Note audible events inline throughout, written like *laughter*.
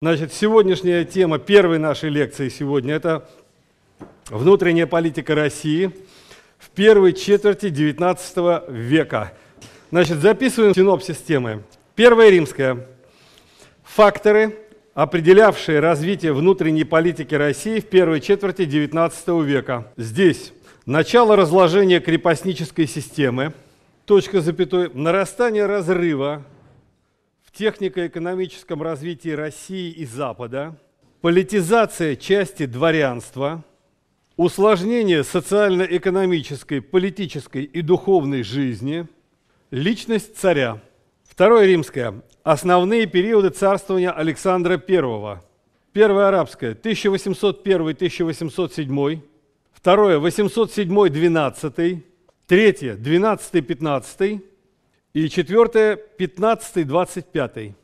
Значит, сегодняшняя тема первой нашей лекции сегодня – это внутренняя политика России в первой четверти XIX века. Значит, записываем синопсис темы. Первая римская. Факторы, определявшие развитие внутренней политики России в первой четверти XIX века. Здесь начало разложения крепостнической системы, точка запятой, нарастание разрыва технико-экономическом развитии России и Запада, политизация части дворянства, усложнение социально-экономической, политической и духовной жизни, личность царя. Второе римское. Основные периоды царствования Александра I. Первое арабское 1801-1807. Второе 807-12. Третье 12-15. И четвертое, 15 25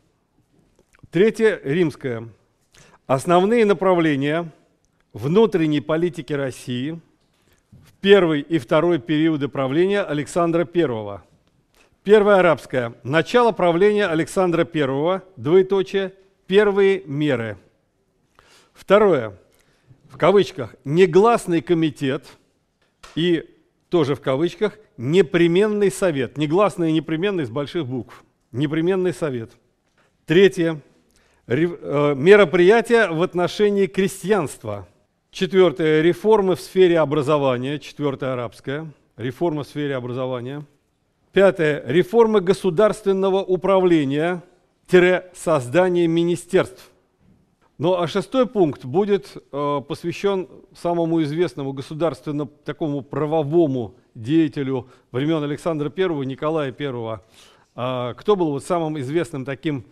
Третье, римское. Основные направления внутренней политики России в первый и второй периоды правления Александра I. Первое арабское. Начало правления Александра I, двоеточие, первые меры. Второе, в кавычках, негласный комитет и тоже в кавычках, непременный совет. Негласный и непременный с больших букв. Непременный совет. Третье. Э, мероприятия в отношении крестьянства. Четвертое. Реформы в сфере образования. Четвертое арабское. Реформа в сфере образования. Пятое. Реформы государственного управления. Создание министерств. Ну а шестой пункт будет э, посвящен самому известному государственному такому правовому деятелю времен Александра I, Николая I. Э, кто был вот самым известным таким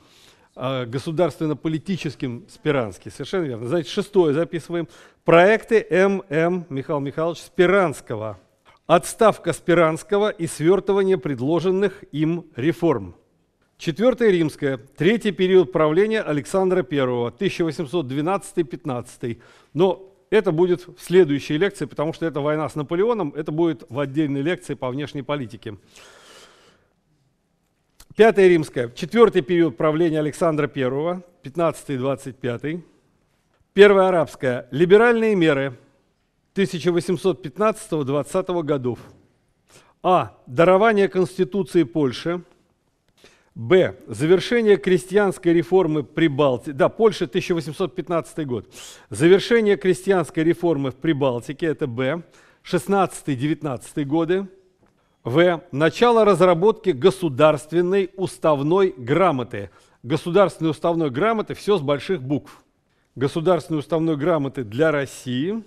э, государственно-политическим Спиранский? Совершенно верно. Значит, шестое записываем. Проекты М.М. Михаила Михайловича Спиранского. Отставка Спиранского и свертывание предложенных им реформ. Четвертое римское, третий период правления Александра I, 1812-15. Но это будет в следующей лекции, потому что это война с Наполеоном, это будет в отдельной лекции по внешней политике. Пятое римское, четвертый период правления Александра I, 15-25. Первое арабское, либеральные меры 1815-20 годов. А. Дарование Конституции Польши – Б. Завершение крестьянской реформы Прибалтики. Да, Польша, 1815 год. Завершение крестьянской реформы в Прибалтике, это Б. 16-19 годы. В. Начало разработки государственной уставной грамоты. Государственной уставной грамоты все с больших букв. Государственной уставной грамоты для России,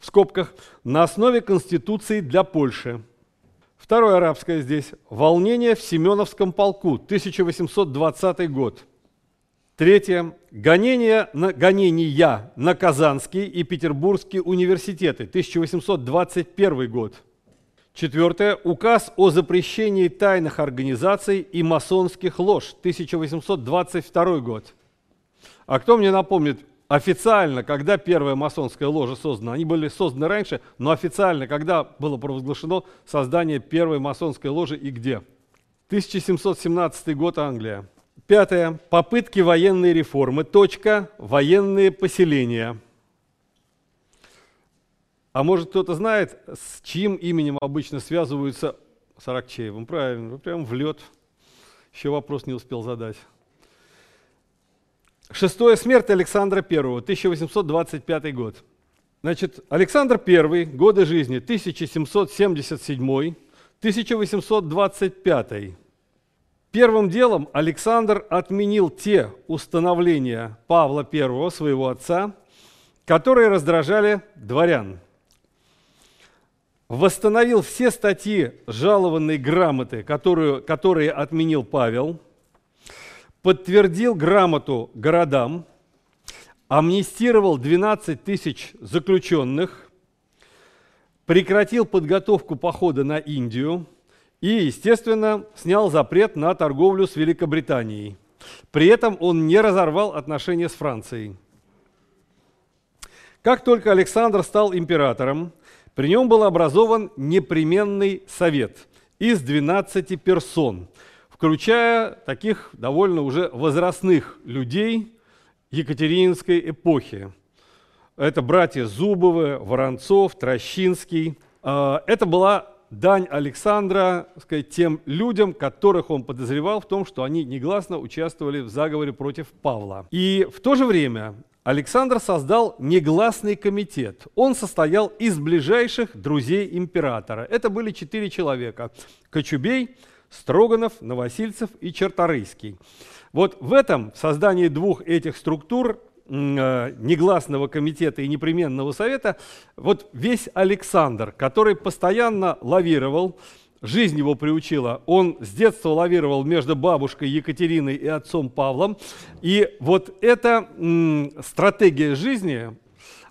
в скобках, на основе Конституции для Польши. Второе арабское здесь. Волнение в Семеновском полку, 1820 год. Третье. Гонение на, гонения на Казанский и Петербургские университеты, 1821 год. Четвертое. Указ о запрещении тайных организаций и масонских лож, 1822 год. А кто мне напомнит, официально, когда первая масонская ложа создана, они были созданы раньше, но официально, когда было провозглашено создание первой масонской ложи и где? 1717 год, Англия. Пятое. Попытки военной реформы. Точка. Военные поселения. А может кто-то знает, с чьим именем обычно связываются с Аракчеевым? Правильно, прям в лед. Еще вопрос не успел задать. Шестое смерть Александра I, 1825 год. Значит, Александр I, годы жизни 1777-1825. Первым делом Александр отменил те установления Павла I, своего отца, которые раздражали дворян. Восстановил все статьи жалованной грамоты, которую, которые отменил Павел – подтвердил грамоту городам, амнистировал 12 тысяч заключенных, прекратил подготовку похода на Индию и, естественно, снял запрет на торговлю с Великобританией. При этом он не разорвал отношения с Францией. Как только Александр стал императором, при нем был образован непременный совет из 12 персон – включая таких довольно уже возрастных людей Екатерининской эпохи. Это братья Зубовы, Воронцов, Трощинский. А, это была дань Александра сказать, тем людям, которых он подозревал в том, что они негласно участвовали в заговоре против Павла. И в то же время Александр создал негласный комитет. Он состоял из ближайших друзей императора. Это были четыре человека. Кочубей, Строганов, Новосильцев и Черторийский. Вот в этом, в создании двух этих структур, э, негласного комитета и непременного совета, вот весь Александр, который постоянно лавировал, жизнь его приучила, он с детства лавировал между бабушкой Екатериной и отцом Павлом, и вот эта стратегия жизни,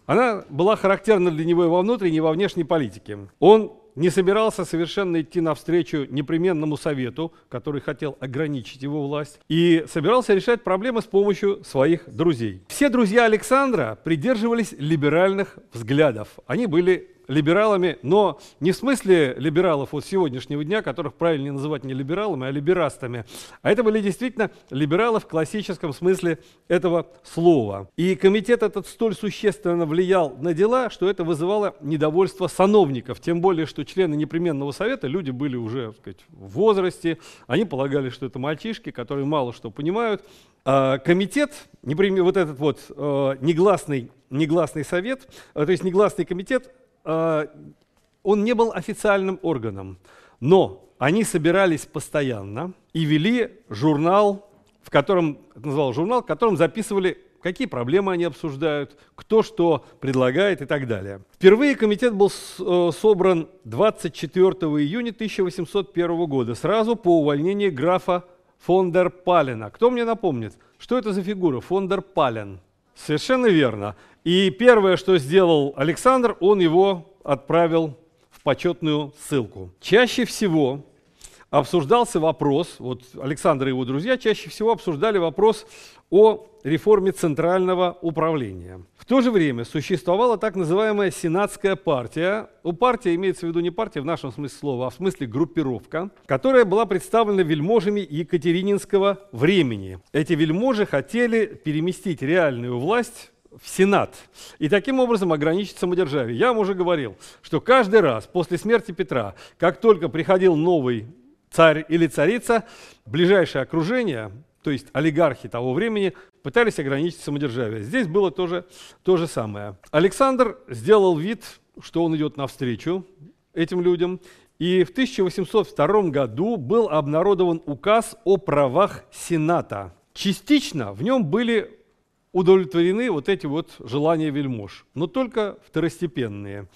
она была характерна для него и во внутренней, и во внешней политике. Он не собирался совершенно идти навстречу непременному совету, который хотел ограничить его власть, и собирался решать проблемы с помощью своих друзей. Все друзья Александра придерживались либеральных взглядов. Они были либералами, но не в смысле либералов вот сегодняшнего дня, которых правильно называть не либералами, а либерастами, а это были действительно либералы в классическом смысле этого слова. И комитет этот столь существенно влиял на дела, что это вызывало недовольство сановников, тем более, что члены непременного совета, люди были уже так сказать, в возрасте, они полагали, что это мальчишки, которые мало что понимают, а комитет, вот этот вот э, негласный, негласный совет, э, то есть негласный комитет он не был официальным органом, но они собирались постоянно и вели журнал, в котором, называл журнал, в котором записывали, какие проблемы они обсуждают, кто что предлагает и так далее. Впервые комитет был э, собран 24 июня 1801 года, сразу по увольнению графа фон дер Палена. Кто мне напомнит, что это за фигура фон дер Пален? Совершенно верно. И первое, что сделал Александр, он его отправил в почетную ссылку. Чаще всего обсуждался вопрос, вот Александр и его друзья чаще всего обсуждали вопрос о реформе центрального управления. В то же время существовала так называемая сенатская партия. У партии имеется в виду не партия в нашем смысле слова, а в смысле группировка, которая была представлена вельможами Екатерининского времени. Эти вельможи хотели переместить реальную власть в Сенат и таким образом ограничить самодержавие. Я вам уже говорил, что каждый раз после смерти Петра, как только приходил новый царь или царица, ближайшее окружение, то есть олигархи того времени, пытались ограничить самодержавие. Здесь было тоже то же самое. Александр сделал вид, что он идет навстречу этим людям, и в 1802 году был обнародован указ о правах Сената. Частично в нем были удовлетворены вот эти вот желания вельмож, но только второстепенные.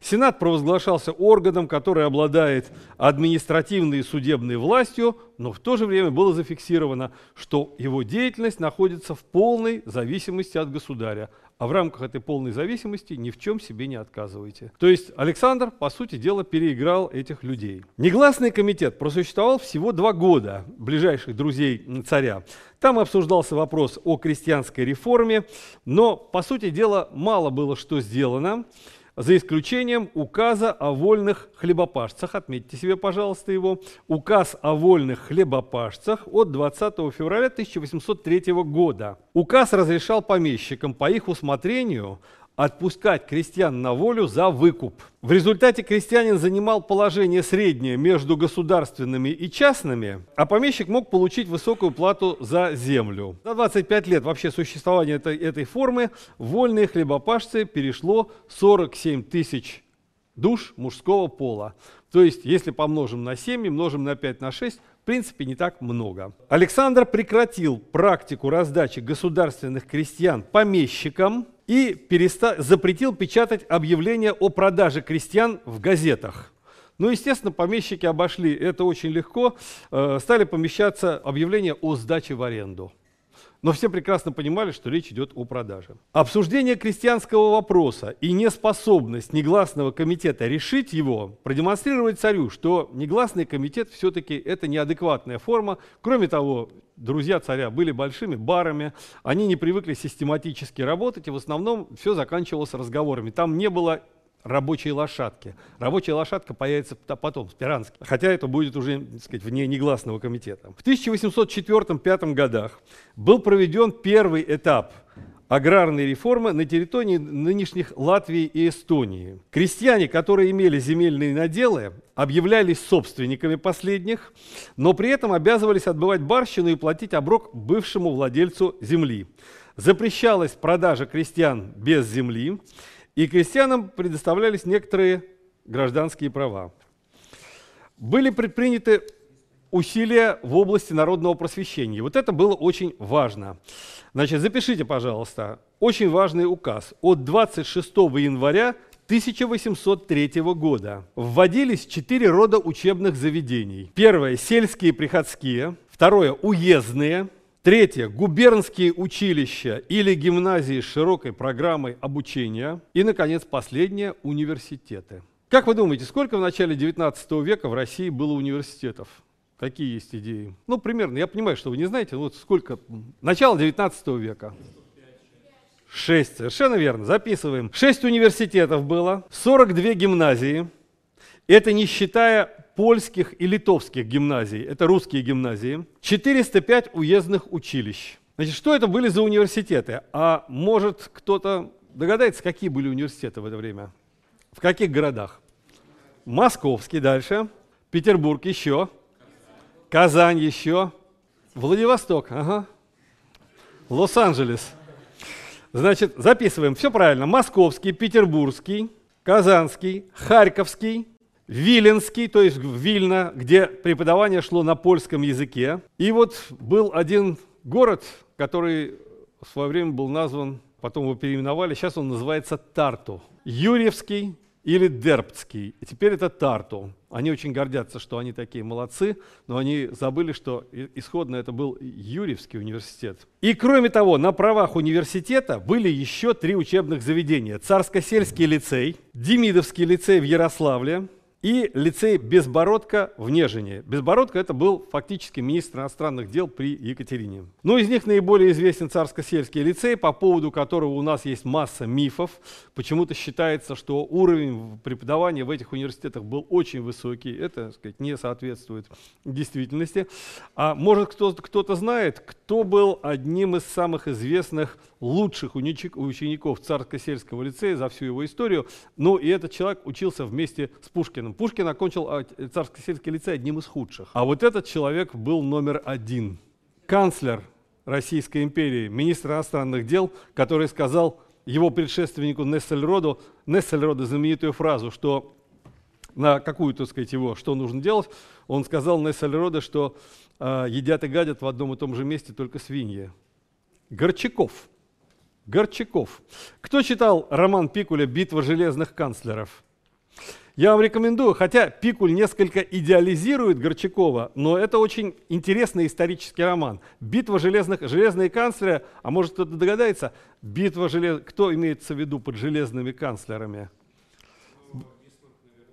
Сенат провозглашался органом, который обладает административной и судебной властью, но в то же время было зафиксировано, что его деятельность находится в полной зависимости от государя, а в рамках этой полной зависимости ни в чем себе не отказывайте. То есть Александр, по сути дела, переиграл этих людей. Негласный комитет просуществовал всего два года ближайших друзей царя. Там обсуждался вопрос о крестьянской реформе, но, по сути дела, мало было что сделано за исключением указа о вольных хлебопашцах. Отметьте себе, пожалуйста, его. Указ о вольных хлебопашцах от 20 февраля 1803 года. Указ разрешал помещикам по их усмотрению отпускать крестьян на волю за выкуп. В результате крестьянин занимал положение среднее между государственными и частными, а помещик мог получить высокую плату за землю. За 25 лет вообще существования этой, этой формы вольные хлебопашцы перешло 47 тысяч душ мужского пола. То есть, если помножим на 7, множим на 5, на 6, в принципе, не так много. Александр прекратил практику раздачи государственных крестьян помещикам, и переста... запретил печатать объявления о продаже крестьян в газетах. Ну, естественно, помещики обошли это очень легко, э, стали помещаться объявления о сдаче в аренду. Но все прекрасно понимали, что речь идет о продаже. Обсуждение крестьянского вопроса и неспособность негласного комитета решить его продемонстрировать царю, что негласный комитет все-таки это неадекватная форма. Кроме того, друзья царя были большими барами, они не привыкли систематически работать, и в основном все заканчивалось разговорами. Там не было рабочей лошадки. Рабочая лошадка появится потом, Спиранский, хотя это будет уже, так сказать, вне негласного комитета. В 1804-1805 годах был проведен первый этап аграрной реформы на территории нынешних Латвии и Эстонии. Крестьяне, которые имели земельные наделы, объявлялись собственниками последних, но при этом обязывались отбывать барщину и платить оброк бывшему владельцу земли. Запрещалась продажа крестьян без земли, и крестьянам предоставлялись некоторые гражданские права. Были предприняты усилия в области народного просвещения. Вот это было очень важно. Значит, запишите, пожалуйста, очень важный указ от 26 января 1803 года. Вводились четыре рода учебных заведений. Первое – сельские приходские. Второе – уездные. Третье – губернские училища или гимназии с широкой программой обучения. И, наконец, последнее – университеты. Как вы думаете, сколько в начале 19 века в России было университетов? Какие есть идеи? Ну, примерно, я понимаю, что вы не знаете, вот сколько, начало 19 века. Шесть, совершенно верно, записываем. Шесть университетов было, 42 гимназии. Это не считая польских и литовских гимназий, это русские гимназии. 405 уездных училищ. Значит, что это были за университеты? А может кто-то догадается, какие были университеты в это время? В каких городах? Московский дальше, Петербург еще, Казань еще, Владивосток, ага, Лос-Анджелес. Значит, записываем, все правильно. Московский, Петербургский, Казанский, Харьковский, Виленский, то есть Вильно, где преподавание шло на польском языке. И вот был один город, который в свое время был назван, потом его переименовали, сейчас он называется Тарту. Юрьевский или Дербцкий. И теперь это Тарту. Они очень гордятся, что они такие молодцы, но они забыли, что исходно это был Юрьевский университет. И кроме того, на правах университета были еще три учебных заведения. Царско-сельский лицей, Демидовский лицей в Ярославле, и лицей Безбородко в Нежине. Безбородко это был фактически министр иностранных дел при Екатерине. Ну, из них наиболее известен царско-сельский лицей, по поводу которого у нас есть масса мифов. Почему-то считается, что уровень преподавания в этих университетах был очень высокий. Это, так сказать, не соответствует действительности. А может кто-то кто знает, кто был одним из самых известных лучших учеников царско-сельского лицея за всю его историю. Ну и этот человек учился вместе с Пушкиным. Пушкин окончил а, царско-сельский лицей одним из худших. А вот этот человек был номер один. Канцлер Российской империи, министр иностранных дел, который сказал его предшественнику Нессельроду, Нессельроду знаменитую фразу, что на какую, так сказать, его, что нужно делать, он сказал Нессельроду, что э, едят и гадят в одном и том же месте только свиньи. Горчаков – Горчаков. Кто читал роман Пикуля «Битва железных канцлеров»? Я вам рекомендую, хотя Пикуль несколько идеализирует Горчакова, но это очень интересный исторический роман. «Битва железных, железные канцлеры», а может кто-то догадается, битва желез... кто имеется в виду под железными канцлерами?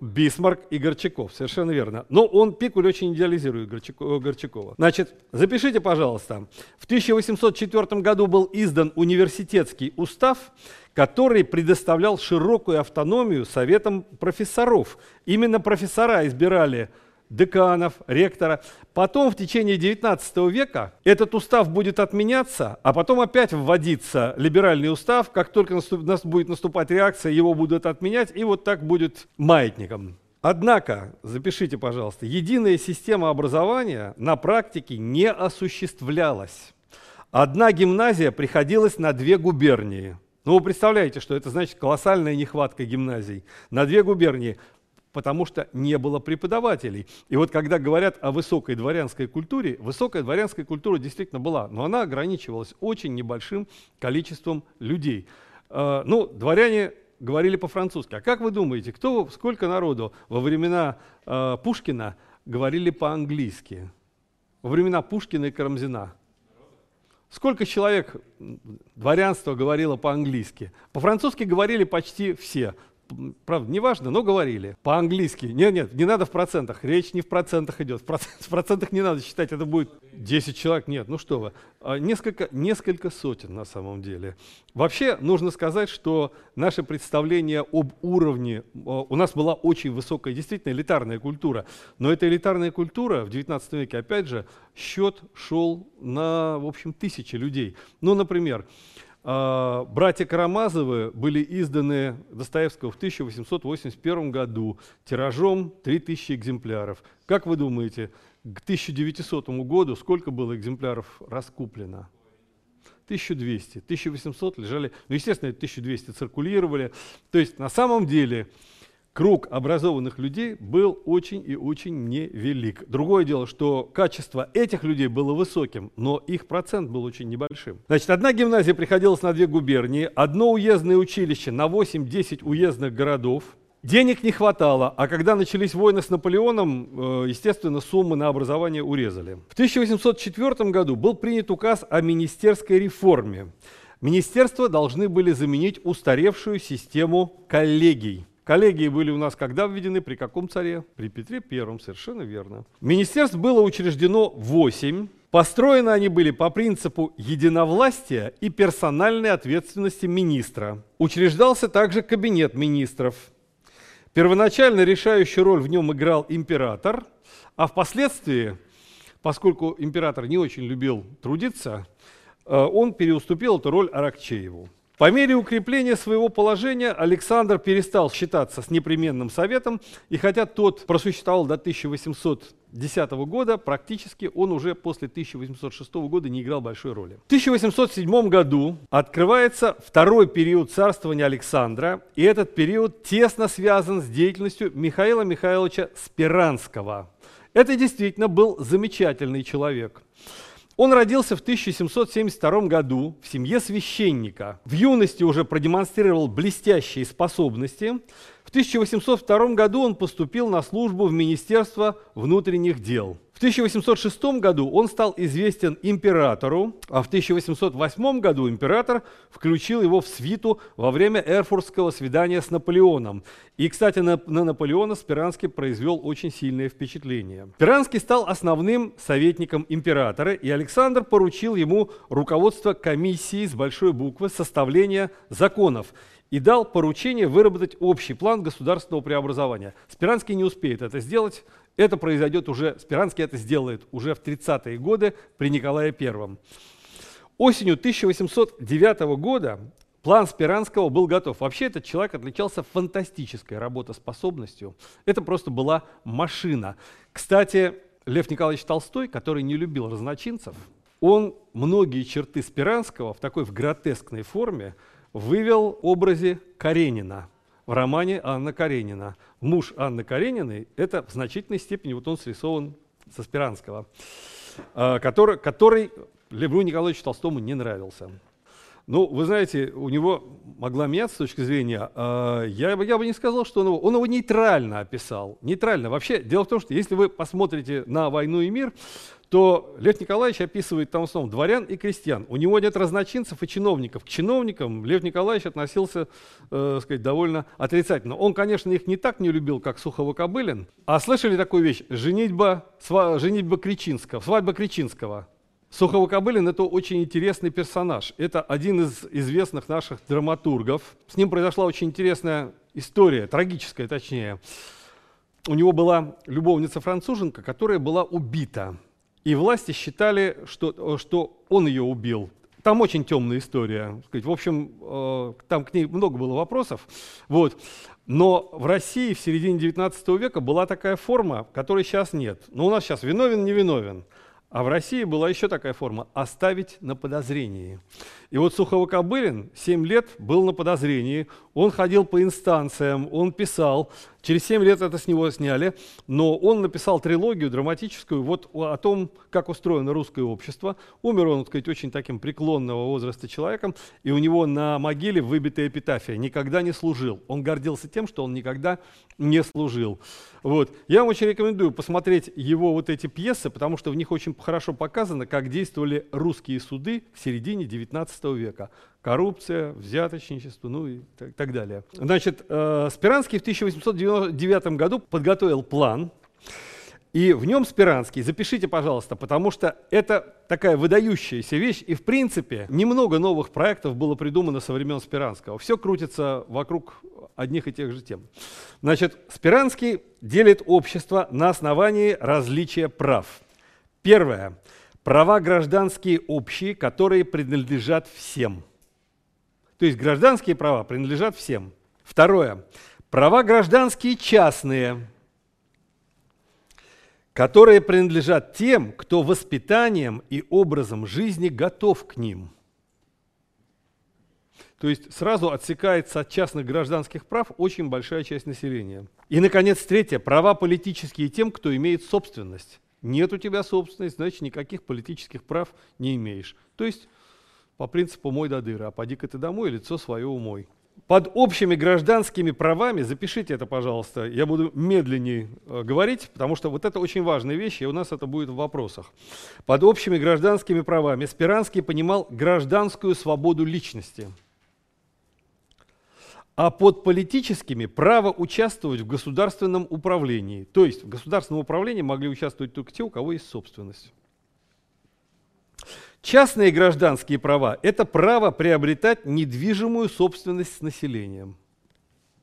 Бисмарк и Горчаков, совершенно верно. Но он, Пикуль, очень идеализирует э, Горчакова. Значит, запишите, пожалуйста. В 1804 году был издан университетский устав, который предоставлял широкую автономию советам профессоров. Именно профессора избирали деканов, ректора. Потом в течение 19 века этот устав будет отменяться, а потом опять вводиться либеральный устав. Как только наступ, нас будет наступать реакция, его будут отменять, и вот так будет маятником. Однако, запишите, пожалуйста, единая система образования на практике не осуществлялась. Одна гимназия приходилась на две губернии. Ну, вы представляете, что это значит колоссальная нехватка гимназий. На две губернии потому что не было преподавателей. И вот когда говорят о высокой дворянской культуре, высокая дворянская культура действительно была, но она ограничивалась очень небольшим количеством людей. А, ну, дворяне говорили по-французски. А как вы думаете, кто, сколько народу во времена э, Пушкина говорили по-английски? Во времена Пушкина и Карамзина? Сколько человек дворянства говорило по-английски? По-французски говорили почти все правда, неважно, но говорили. По-английски. Нет, нет, не надо в процентах. Речь не в процентах идет. В, проц... в процентах не надо считать, это будет 10 человек. Нет, ну что вы. А несколько, несколько сотен на самом деле. Вообще, нужно сказать, что наше представление об уровне... У нас была очень высокая, действительно, элитарная культура. Но эта элитарная культура в 19 веке, опять же, счет шел на, в общем, тысячи людей. Ну, например, а, братья Карамазовы были изданы Достоевского в 1881 году тиражом 3000 экземпляров. Как вы думаете, к 1900 году сколько было экземпляров раскуплено? 1200, 1800 лежали, ну, естественно, 1200 циркулировали. То есть на самом деле круг образованных людей был очень и очень невелик. Другое дело, что качество этих людей было высоким, но их процент был очень небольшим. Значит, одна гимназия приходилась на две губернии, одно уездное училище на 8-10 уездных городов. Денег не хватало, а когда начались войны с Наполеоном, э, естественно, суммы на образование урезали. В 1804 году был принят указ о министерской реформе. Министерства должны были заменить устаревшую систему коллегий. Коллегии были у нас когда введены, при каком царе? При Петре Первом, совершенно верно. Министерств было учреждено 8. Построены они были по принципу единовластия и персональной ответственности министра. Учреждался также кабинет министров. Первоначально решающую роль в нем играл император, а впоследствии, поскольку император не очень любил трудиться, э, он переуступил эту роль Аракчееву. По мере укрепления своего положения Александр перестал считаться с непременным советом, и хотя тот просуществовал до 1810 года, практически он уже после 1806 года не играл большой роли. В 1807 году открывается второй период царствования Александра, и этот период тесно связан с деятельностью Михаила Михайловича Спиранского. Это действительно был замечательный человек. Он родился в 1772 году в семье священника. В юности уже продемонстрировал блестящие способности. В 1802 году он поступил на службу в Министерство внутренних дел. В 1806 году он стал известен императору, а в 1808 году император включил его в свиту во время Эрфуртского свидания с Наполеоном. И, кстати, на, на Наполеона Спиранский произвел очень сильное впечатление. Спиранский стал основным советником императора, и Александр поручил ему руководство комиссии с большой буквы составления законов и дал поручение выработать общий план государственного преобразования. Спиранский не успеет это сделать, это произойдет уже, Спиранский это сделает уже в 30-е годы при Николае I. Осенью 1809 года план Спиранского был готов. Вообще этот человек отличался фантастической работоспособностью. Это просто была машина. Кстати, Лев Николаевич Толстой, который не любил разночинцев, он многие черты Спиранского в такой в гротескной форме вывел образе Каренина в романе Анна Каренина. Муж Анны Карениной – это в значительной степени, вот он срисован со Спиранского, а, который, который Льву Николаевичу Толстому не нравился. Ну, вы знаете, у него могла меняться точки зрения, э, я, я бы не сказал, что он его, он его нейтрально описал. Нейтрально. Вообще, дело в том, что если вы посмотрите на «Войну и мир», то Лев Николаевич описывает там основном дворян и крестьян. У него нет разночинцев и чиновников. К чиновникам Лев Николаевич относился, э, сказать, довольно отрицательно. Он, конечно, их не так не любил, как Сухово-Кобылин. А слышали такую вещь? Женитьба, сва, женитьба Кричинского, свадьба Кричинского. Сухово-Кобылин – это очень интересный персонаж. Это один из известных наших драматургов. С ним произошла очень интересная история, трагическая точнее. У него была любовница-француженка, которая была убита – и власти считали, что, что он ее убил. Там очень темная история. В общем, э, там к ней много было вопросов. Вот. Но в России в середине 19 века была такая форма, которой сейчас нет. Но у нас сейчас виновен, не виновен. А в России была еще такая форма – оставить на подозрении. И вот Сухово-Кобылин 7 лет был на подозрении, он ходил по инстанциям, он писал, через 7 лет это с него сняли, но он написал трилогию драматическую вот о том, как устроено русское общество. Умер он, так сказать, очень таким преклонного возраста человеком, и у него на могиле выбитая эпитафия «Никогда не служил». Он гордился тем, что он никогда не служил. Вот. Я вам очень рекомендую посмотреть его вот эти пьесы, потому что в них очень хорошо показано, как действовали русские суды в середине XIX века. Коррупция, взяточничество, ну и так, так далее. Значит, э, Спиранский в 1899 году подготовил план, и в нем Спиранский, запишите, пожалуйста, потому что это такая выдающаяся вещь, и в принципе немного новых проектов было придумано со времен Спиранского. Все крутится вокруг одних и тех же тем. Значит, Спиранский делит общество на основании различия прав. Первое. Права гражданские общие, которые принадлежат всем. То есть гражданские права принадлежат всем. Второе. Права гражданские частные, которые принадлежат тем, кто воспитанием и образом жизни готов к ним. То есть сразу отсекается от частных гражданских прав очень большая часть населения. И, наконец, третье. Права политические тем, кто имеет собственность. Нет у тебя собственности, значит, никаких политических прав не имеешь. То есть по принципу «мой до дыры», а поди-ка ты домой, лицо свое умой. Под общими гражданскими правами, запишите это, пожалуйста, я буду медленнее э, говорить, потому что вот это очень важная вещь, и у нас это будет в вопросах. Под общими гражданскими правами Спиранский понимал гражданскую свободу личности, а под политическими право участвовать в государственном управлении. То есть в государственном управлении могли участвовать только те, у кого есть собственность. Частные гражданские права – это право приобретать недвижимую собственность с населением.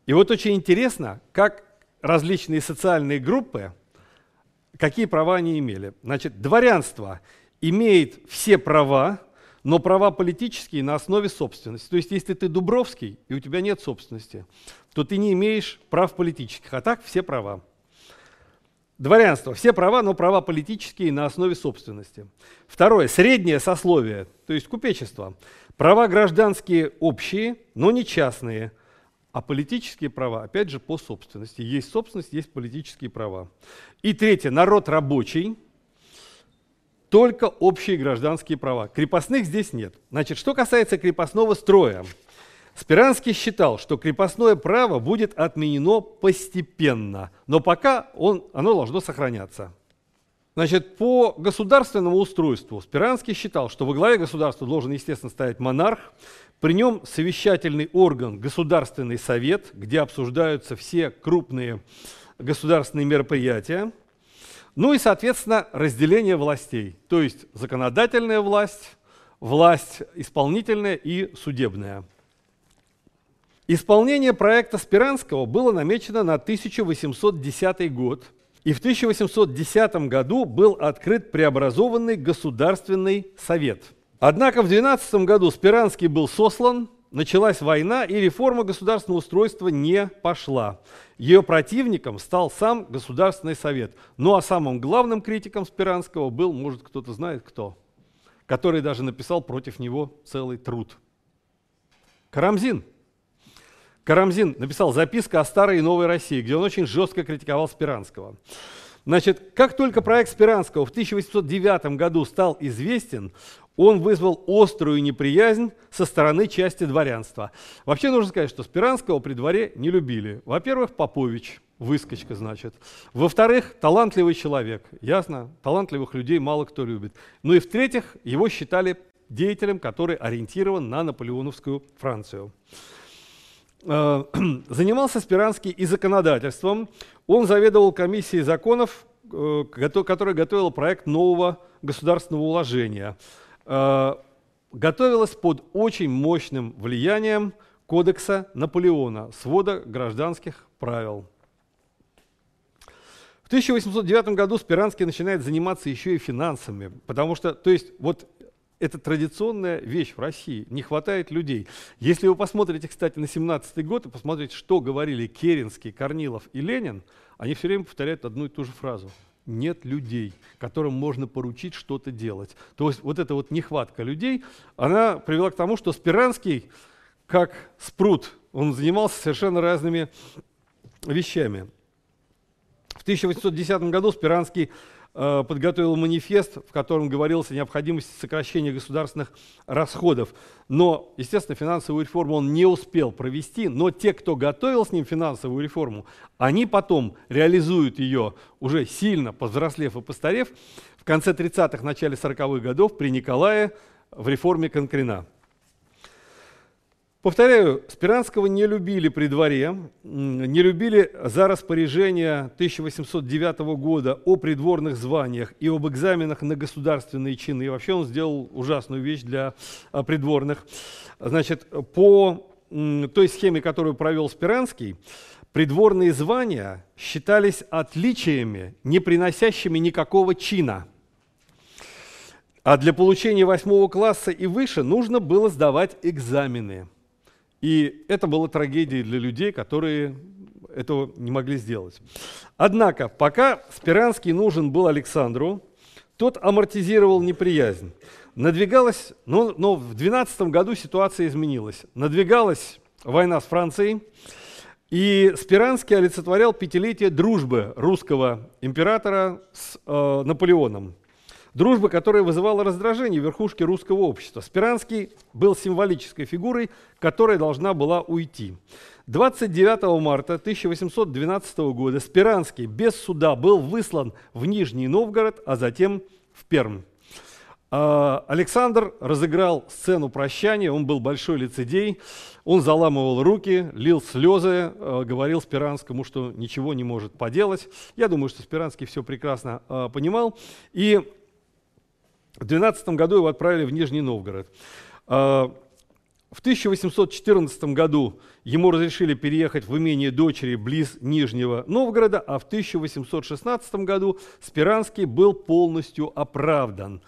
И вот очень интересно, как различные социальные группы, какие права они имели. Значит, дворянство имеет все права, но права политические на основе собственности. То есть, если ты Дубровский, и у тебя нет собственности, то ты не имеешь прав политических, а так все права. Дворянство. Все права, но права политические на основе собственности. Второе. Среднее сословие, то есть купечество. Права гражданские общие, но не частные. А политические права, опять же, по собственности. Есть собственность, есть политические права. И третье. Народ рабочий. Только общие гражданские права. Крепостных здесь нет. Значит, что касается крепостного строя. Спиранский считал, что крепостное право будет отменено постепенно, но пока он, оно должно сохраняться. Значит, по государственному устройству Спиранский считал, что во главе государства должен, естественно, стоять монарх, при нем совещательный орган Государственный совет, где обсуждаются все крупные государственные мероприятия, ну и, соответственно, разделение властей, то есть законодательная власть, власть исполнительная и судебная. Исполнение проекта Спиранского было намечено на 1810 год, и в 1810 году был открыт преобразованный Государственный совет. Однако в 12 году Спиранский был сослан, началась война, и реформа государственного устройства не пошла. Ее противником стал сам Государственный совет. Ну а самым главным критиком Спиранского был, может кто-то знает кто, который даже написал против него целый труд. Карамзин – Карамзин написал «Записка о старой и новой России», где он очень жестко критиковал Спиранского. Значит, как только проект Спиранского в 1809 году стал известен, он вызвал острую неприязнь со стороны части дворянства. Вообще нужно сказать, что Спиранского при дворе не любили. Во-первых, Попович, выскочка, значит. Во-вторых, талантливый человек. Ясно? Талантливых людей мало кто любит. Ну и в-третьих, его считали деятелем, который ориентирован на наполеоновскую Францию. Э, *clears throat* занимался Спиранский и законодательством. Он заведовал комиссией законов, э, которая готовила проект нового государственного уложения. Э, готовилась под очень мощным влиянием кодекса Наполеона, свода гражданских правил. В 1809 году Спиранский начинает заниматься еще и финансами, потому что, то есть, вот это традиционная вещь в России. Не хватает людей. Если вы посмотрите, кстати, на 17 год и посмотрите, что говорили Керенский, Корнилов и Ленин, они все время повторяют одну и ту же фразу. Нет людей, которым можно поручить что-то делать. То есть вот эта вот нехватка людей, она привела к тому, что Спиранский, как спрут, он занимался совершенно разными вещами. В 1810 году Спиранский Э, подготовил манифест, в котором говорилось о необходимости сокращения государственных расходов. Но, естественно, финансовую реформу он не успел провести, но те, кто готовил с ним финансовую реформу, они потом реализуют ее уже сильно повзрослев и постарев. В конце 30-х, начале 40-х годов при Николае в реформе Конкрена. Повторяю, Спиранского не любили при дворе, не любили за распоряжение 1809 года о придворных званиях и об экзаменах на государственные чины. Вообще он сделал ужасную вещь для а, придворных. Значит, по той схеме, которую провел Спиранский, придворные звания считались отличиями, не приносящими никакого чина. А для получения восьмого класса и выше нужно было сдавать экзамены – и это была трагедия для людей, которые этого не могли сделать. Однако, пока Спиранский нужен был Александру, тот амортизировал неприязнь. Надвигалась, но, но в 12 году ситуация изменилась. Надвигалась война с Францией, и Спиранский олицетворял пятилетие дружбы русского императора с э, Наполеоном. Дружба, которая вызывала раздражение верхушки русского общества. Спиранский был символической фигурой, которая должна была уйти. 29 марта 1812 года Спиранский без суда был выслан в Нижний Новгород, а затем в Пермь. А, Александр разыграл сцену прощания, он был большой лицедей, он заламывал руки, лил слезы, э, говорил Спиранскому, что ничего не может поделать. Я думаю, что Спиранский все прекрасно э, понимал. И в 12 году его отправили в Нижний Новгород. А, в 1814 году ему разрешили переехать в имение дочери близ Нижнего Новгорода, а в 1816 году Спиранский был полностью оправдан.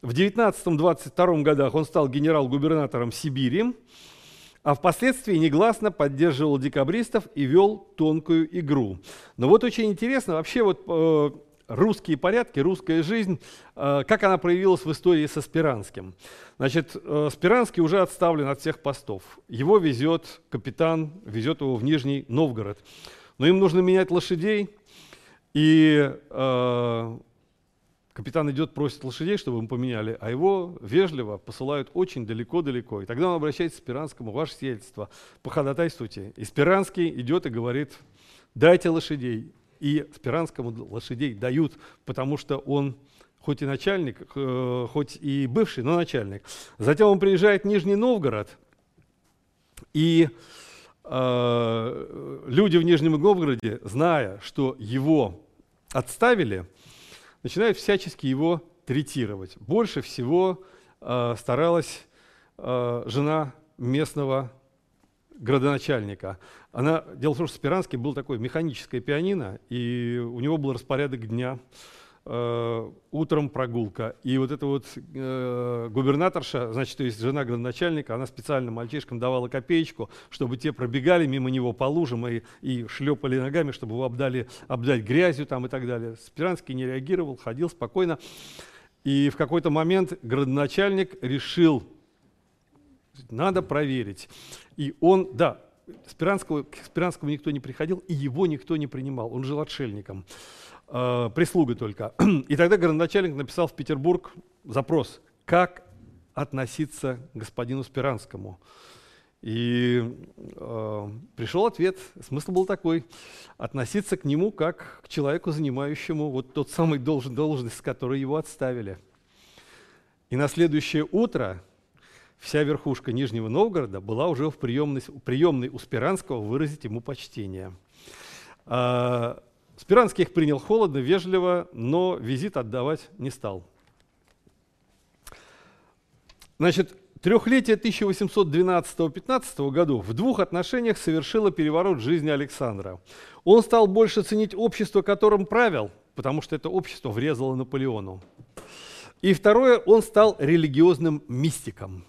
В 19-22 годах он стал генерал-губернатором Сибири, а впоследствии негласно поддерживал декабристов и вел тонкую игру. Но вот очень интересно, вообще вот э, русские порядки, русская жизнь, э, как она проявилась в истории со Спиранским. Значит, э, Спиранский уже отставлен от всех постов. Его везет капитан, везет его в Нижний Новгород. Но им нужно менять лошадей, и э, капитан идет, просит лошадей, чтобы им поменяли, а его вежливо посылают очень далеко-далеко. И тогда он обращается к Спиранскому, ваше свидетельство, походатайствуйте. И Спиранский идет и говорит, дайте лошадей и Спиранскому лошадей дают, потому что он хоть и начальник, э, хоть и бывший, но начальник. Затем он приезжает в Нижний Новгород, и э, люди в Нижнем Новгороде, зная, что его отставили, начинают всячески его третировать. Больше всего э, старалась жена местного градоначальника. Она, дело в том, что Спиранский был такой механическое пианино, и у него был распорядок дня, э, утром прогулка. И вот эта вот э, губернаторша, значит, то есть жена градоначальника, она специально мальчишкам давала копеечку, чтобы те пробегали мимо него по лужам и, и шлепали ногами, чтобы его обдали, обдать грязью там и так далее. Спиранский не реагировал, ходил спокойно. И в какой-то момент градоначальник решил, надо проверить. И он, да, Спиранского, к Спиранскому никто не приходил, и его никто не принимал. Он жил отшельником, э, прислуга только. *clears throat* И тогда городначальник написал в Петербург запрос, как относиться к господину Спиранскому. И э, пришел ответ, смысл был такой, относиться к нему как к человеку, занимающему вот тот самый должен, должность, с которой его отставили. И на следующее утро вся верхушка Нижнего Новгорода была уже в приемной, приемной у Спиранского выразить ему почтение. А, Спиранский их принял холодно, вежливо, но визит отдавать не стал. Значит, трехлетие 1812-15 году в двух отношениях совершило переворот жизни Александра. Он стал больше ценить общество, которым правил, потому что это общество врезало Наполеону. И второе, он стал религиозным мистиком.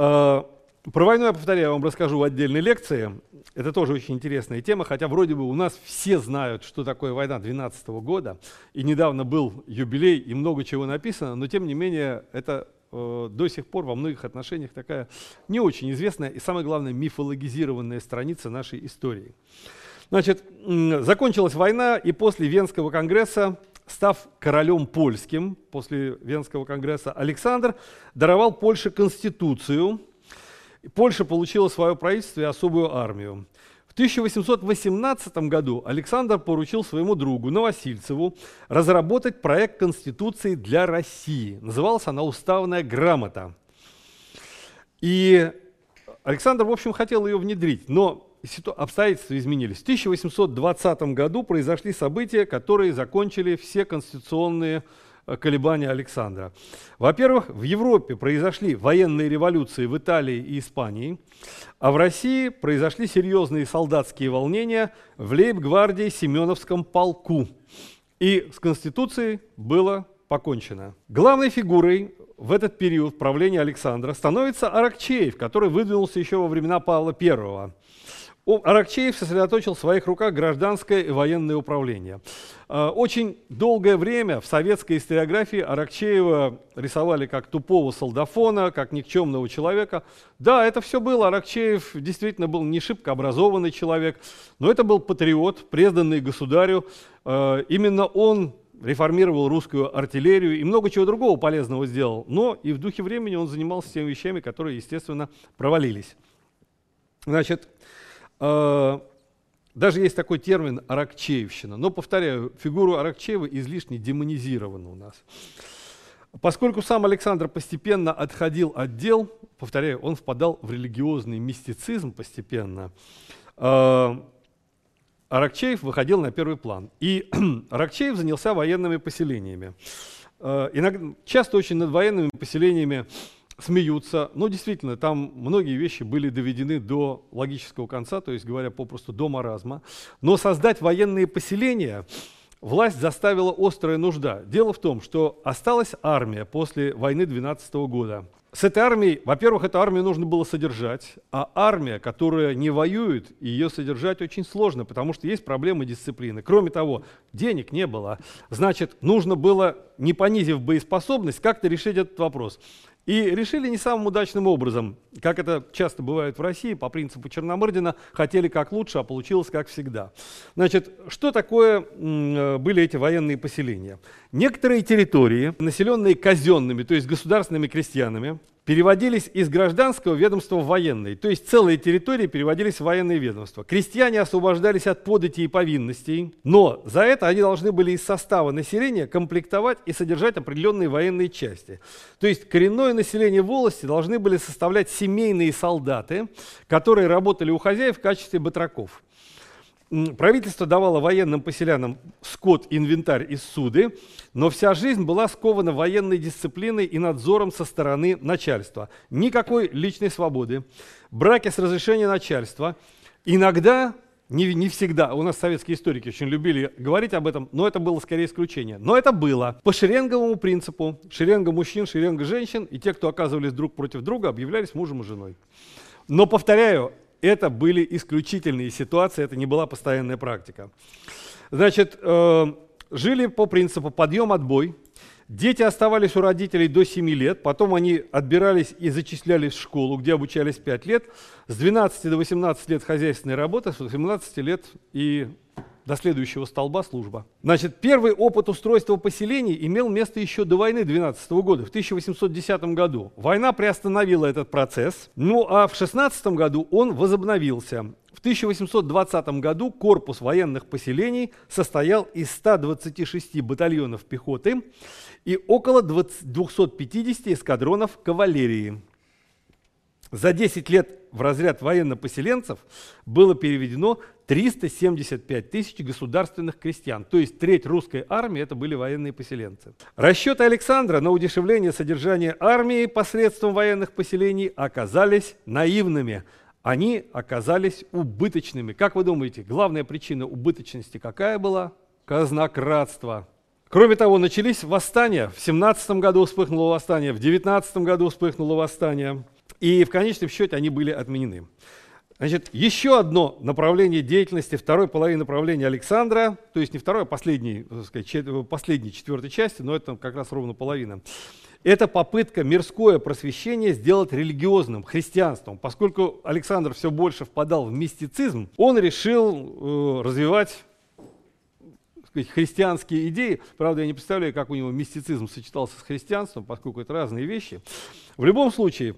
А, про войну я повторяю, я вам расскажу в отдельной лекции. Это тоже очень интересная тема, хотя вроде бы у нас все знают, что такое война 12 года, и недавно был юбилей, и много чего написано, но тем не менее это э, до сих пор во многих отношениях такая не очень известная и, самое главное, мифологизированная страница нашей истории. Значит, закончилась война, и после Венского конгресса став королем польским после Венского конгресса, Александр даровал Польше конституцию. Польша получила свое правительство и особую армию. В 1818 году Александр поручил своему другу Новосильцеву разработать проект Конституции для России. Называлась она «Уставная грамота». И Александр, в общем, хотел ее внедрить, но обстоятельства изменились. В 1820 году произошли события, которые закончили все конституционные Э, колебания Александра. Во-первых, в Европе произошли военные революции в Италии и Испании, а в России произошли серьезные солдатские волнения в лейб-гвардии Семеновском полку. И с Конституцией было покончено. Главной фигурой в этот период правления Александра становится Аракчеев, который выдвинулся еще во времена Павла I. Аракчеев сосредоточил в своих руках гражданское и военное управление. А, очень долгое время в советской историографии Аракчеева рисовали как тупого солдафона, как никчемного человека. Да, это все было. Аракчеев действительно был не шибко образованный человек, но это был патриот, преданный государю. А, именно он реформировал русскую артиллерию и много чего другого полезного сделал. Но и в духе времени он занимался теми вещами, которые, естественно, провалились. Значит, даже есть такой термин «аракчеевщина». Но, повторяю, фигуру Аракчеева излишне демонизирована у нас. Поскольку сам Александр постепенно отходил от дел, повторяю, он впадал в религиозный мистицизм постепенно, а, Аракчеев выходил на первый план. И *clears throat* Аракчеев занялся военными поселениями. А, иногда, часто очень над военными поселениями смеются. Но действительно, там многие вещи были доведены до логического конца, то есть говоря попросту до маразма. Но создать военные поселения власть заставила острая нужда. Дело в том, что осталась армия после войны 12 года. С этой армией, во-первых, эту армию нужно было содержать, а армия, которая не воюет, ее содержать очень сложно, потому что есть проблемы дисциплины. Кроме того, денег не было. Значит, нужно было, не понизив боеспособность, как-то решить этот вопрос. И решили не самым удачным образом, как это часто бывает в России, по принципу Черномырдина, хотели как лучше, а получилось как всегда. Значит, что такое э, были эти военные поселения? Некоторые территории, населенные казенными, то есть государственными крестьянами, переводились из гражданского ведомства в военные, то есть целые территории переводились в военные ведомства. Крестьяне освобождались от податей и повинностей, но за это они должны были из состава населения комплектовать и содержать определенные военные части. То есть коренное население волости должны были составлять семейные солдаты, которые работали у хозяев в качестве батраков. Правительство давало военным поселянам скот, инвентарь и суды, но вся жизнь была скована военной дисциплиной и надзором со стороны начальства. Никакой личной свободы, браки с разрешения начальства. Иногда, не, не всегда, у нас советские историки очень любили говорить об этом, но это было скорее исключение. Но это было по шеренговому принципу. Шеренга мужчин, шеренга женщин, и те, кто оказывались друг против друга, объявлялись мужем и женой. Но, повторяю, это были исключительные ситуации, это не была постоянная практика. Значит, э, жили по принципу подъем-отбой. Дети оставались у родителей до 7 лет, потом они отбирались и зачислялись в школу, где обучались 5 лет. С 12 до 18 лет хозяйственная работа, с 18 лет и до следующего столба служба. Значит, первый опыт устройства поселений имел место еще до войны 12 года, в 1810 году. Война приостановила этот процесс, ну а в 16 году он возобновился. В 1820 году корпус военных поселений состоял из 126 батальонов пехоты и около 20, 250 эскадронов кавалерии. За 10 лет в разряд военно-поселенцев было переведено 375 тысяч государственных крестьян, то есть треть русской армии это были военные поселенцы. Расчеты Александра на удешевление содержания армии посредством военных поселений оказались наивными. Они оказались убыточными. Как вы думаете, главная причина убыточности какая была? Казнократство. Кроме того, начались восстания. В 17 году вспыхнуло восстание, в 19 году вспыхнуло восстание. И в конечном счете они были отменены. Значит, еще одно направление деятельности, второй половины направления Александра, то есть не второй, а последний, последней четвертой части, но это как раз ровно половина. Это попытка мирское просвещение сделать религиозным, христианством. Поскольку Александр все больше впадал в мистицизм, он решил э, развивать сказать, христианские идеи. Правда, я не представляю, как у него мистицизм сочетался с христианством, поскольку это разные вещи. В любом случае,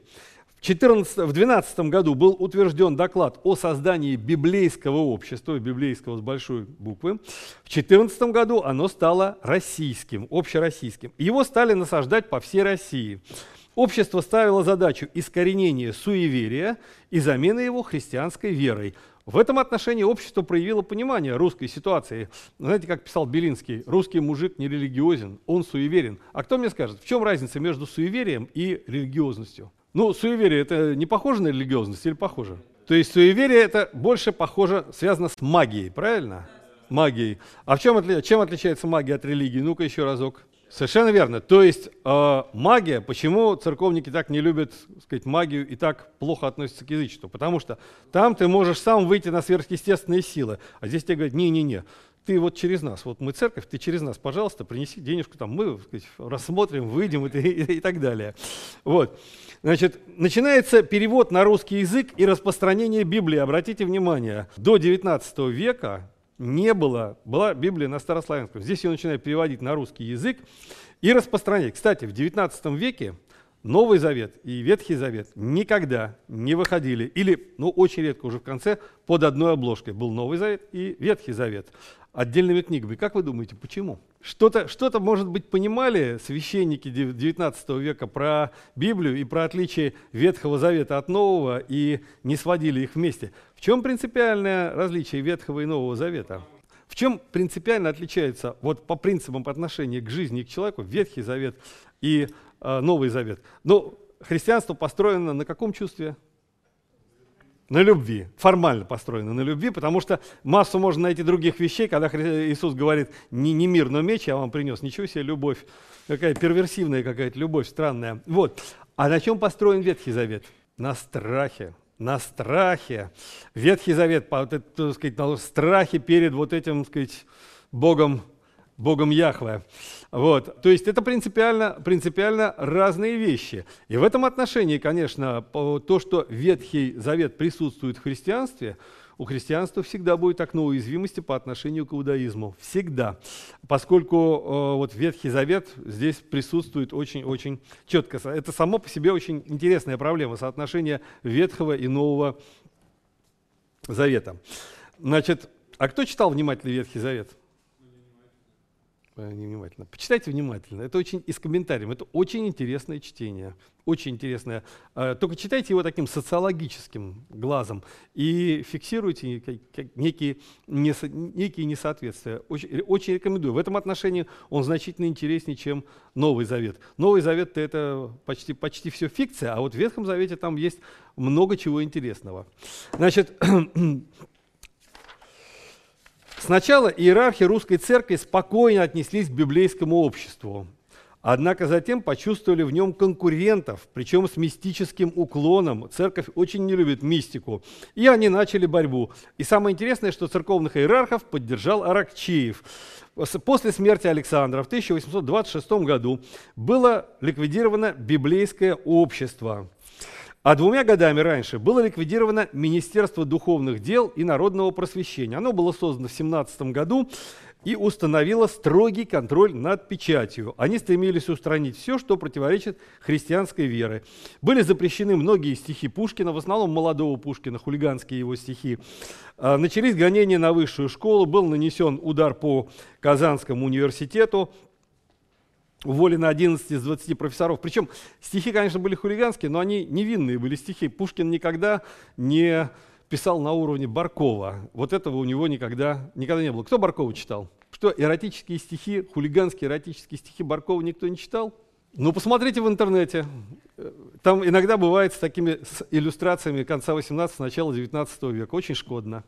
В, 14, в 12 году был утвержден доклад о создании библейского общества, библейского с большой буквы. В 14 году оно стало российским, общероссийским. Его стали насаждать по всей России. Общество ставило задачу искоренения суеверия и замены его христианской верой. В этом отношении общество проявило понимание русской ситуации. Знаете, как писал Белинский, русский мужик не религиозен, он суеверен. А кто мне скажет, в чем разница между суеверием и религиозностью? Ну, суеверие это не похоже на религиозность или похоже? То есть суеверие это больше похоже, связано с магией, правильно? Магией. А в чем, чем отличается магия от религии? Ну-ка еще разок. Совершенно верно. То есть э, магия, почему церковники так не любят сказать, магию и так плохо относятся к язычеству? Потому что там ты можешь сам выйти на сверхъестественные силы, а здесь тебе говорят, не-не-не, ты вот через нас, вот мы церковь, ты через нас, пожалуйста, принеси денежку, там мы сказать, рассмотрим, выйдем и, и, и так далее. Вот. Значит, начинается перевод на русский язык и распространение Библии. Обратите внимание, до 19 века не было, была Библия на старославянском. Здесь ее начинают переводить на русский язык и распространять. Кстати, в 19 веке Новый Завет и Ветхий Завет никогда не выходили, или, ну, очень редко уже в конце, под одной обложкой. Был Новый Завет и Ветхий Завет отдельными книгами. Как вы думаете, почему? Что-то, что-то может быть, понимали священники XIX века про Библию и про отличие Ветхого Завета от Нового и не сводили их вместе. В чем принципиальное различие Ветхого и Нового Завета? В чем принципиально отличается вот по принципам по отношению к жизни и к человеку Ветхий Завет и э, Новый Завет? Ну, христианство построено на каком чувстве? На любви, формально построено на любви, потому что массу можно найти других вещей, когда Иисус говорит, не, не мир, но меч я вам принес, ничего себе любовь, какая перверсивная какая-то любовь странная. Вот. А на чем построен Ветхий Завет? На страхе, на страхе. Ветхий Завет, вот это, так сказать, на страхе перед вот этим, так сказать, Богом Богом Яхве. Вот. То есть это принципиально, принципиально разные вещи. И в этом отношении, конечно, то, что Ветхий Завет присутствует в христианстве, у христианства всегда будет окно уязвимости по отношению к иудаизму. Всегда. Поскольку э, вот Ветхий Завет здесь присутствует очень-очень четко. Это само по себе очень интересная проблема, соотношение Ветхого и Нового Завета. Значит, а кто читал внимательно Ветхий Завет? Внимательно. Почитайте внимательно. Это очень и с комментарием. Это очень интересное чтение. Очень интересное. А, только читайте его таким социологическим глазом и фиксируйте некие, некие несоответствия. Очень, очень рекомендую. В этом отношении он значительно интереснее, чем Новый Завет. Новый Завет это почти, почти все фикция, а вот в Ветхом Завете там есть много чего интересного. Значит, *clears throat* Сначала иерархи русской церкви спокойно отнеслись к библейскому обществу, однако затем почувствовали в нем конкурентов, причем с мистическим уклоном. Церковь очень не любит мистику, и они начали борьбу. И самое интересное, что церковных иерархов поддержал Аракчеев. После смерти Александра в 1826 году было ликвидировано библейское общество – а двумя годами раньше было ликвидировано Министерство духовных дел и народного просвещения. Оно было создано в 17 году и установило строгий контроль над печатью. Они стремились устранить все, что противоречит христианской вере. Были запрещены многие стихи Пушкина, в основном молодого Пушкина, хулиганские его стихи. А, начались гонения на высшую школу, был нанесен удар по Казанскому университету, уволено 11 из 20 профессоров. Причем стихи, конечно, были хулиганские, но они невинные были стихи. Пушкин никогда не писал на уровне Баркова. Вот этого у него никогда, никогда не было. Кто Баркова читал? Что, эротические стихи, хулиганские эротические стихи Баркова никто не читал? Ну, посмотрите в интернете. Там иногда бывает с такими с иллюстрациями конца 18 начала 19 века. Очень шкодно.